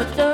but the